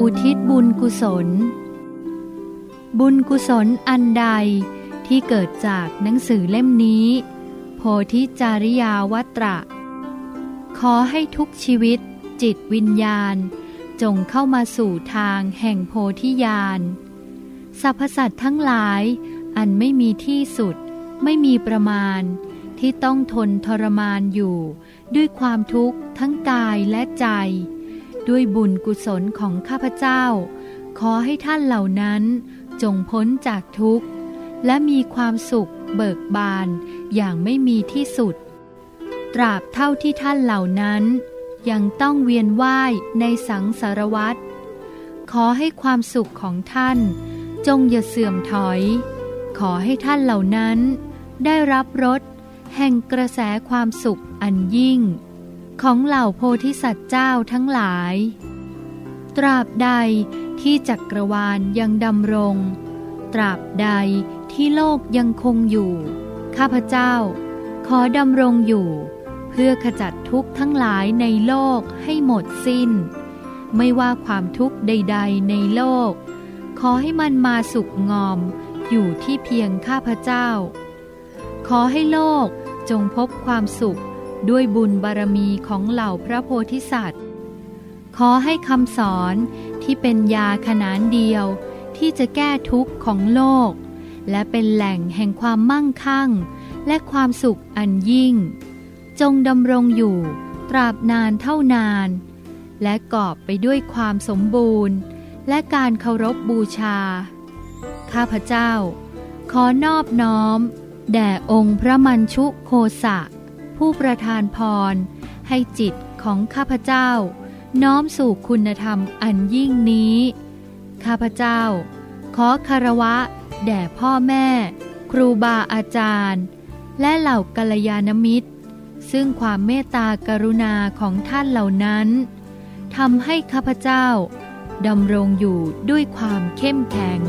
อุทิศบุญกุศล บุญกุศลอันใดที่เกิดจากหนังสือเล่มนี้ โพธิจาริยาวัตระ ขอให้ทุกชีวิตจิตวิญญาณ จงเข้ามาสู่ทางแห่งโพธิญาณสรรพสัตว์ทั้งหลายอันไม่มีที่สุด ไม่มีประมาณ ที่ต้องทนทรมานอยู่ ด้วยความทุกข์ทั้งกายและใจ ด้วยบุญกุศลของข้าพเจ้า ขอให้ท่านเหล่านั้นจงพ้นจากทุกข์ และมีความสุขเบิกบานอย่างไม่มีที่สุด ตราบเท่าที่ท่านเหล่านั้น ยังต้องเวียนว่ายในสังสารวัฏขอให้ความสุขของท่าน จงอย่าเสื่อมถอย ขอให้ท่านเหล่านั้น ได้รับรสแห่งกระแสความสุขอันยิ่ง ของเหล่าโพธิสัตว์เจ้าทั้งหลาย ตราบใดที่จักรวาลยังดำรง ตราบใดที่โลกยังคงอยู่ ข้าพเจ้า ขอดำรงอยู่ เพื่อขจัดทุกข์ทั้งหลายในโลกให้หมดสิ้น ไม่ว่าความทุกข์ใด ๆ ในโลก ขอให้มันมาสุขงอมอยู่ที่เพียงข้าพเจ้า ขอให้โลกจงพบความสุข ด้วยบุญบารมีของเหล่าพระโพธิสัตว์ ขอให้คำสอนที่เป็นยาขนานเดียวที่จะแก้ทุกข์ของโลก และเป็นแหล่งแห่งความมั่งคั่ง และความสุขอันยิ่ง จงดำรงอยู่ตราบนานเท่านาน และกอบไปด้วยความสมบูรณ์ และการเคารพบบูชา ข้าพเจ้า ขอนอบน้อม แด่องค์พระมัญชุโคสะ ผู้ประทานพร ให้จิตของข้าพเจ้า น้อมสู่คุณธรรมอันยิ่งนี้ ข้าพเจ้า ขอคารวะ แด่พ่อแม่ ครูบาอาจารย์ และเหล่ากัลยาณมิตร ซึ่งความเมตตากรุณาของท่านเหล่านั้นทำให้ข้าพเจ้าดำรงอยู่ด้วยความเข้มแข็ง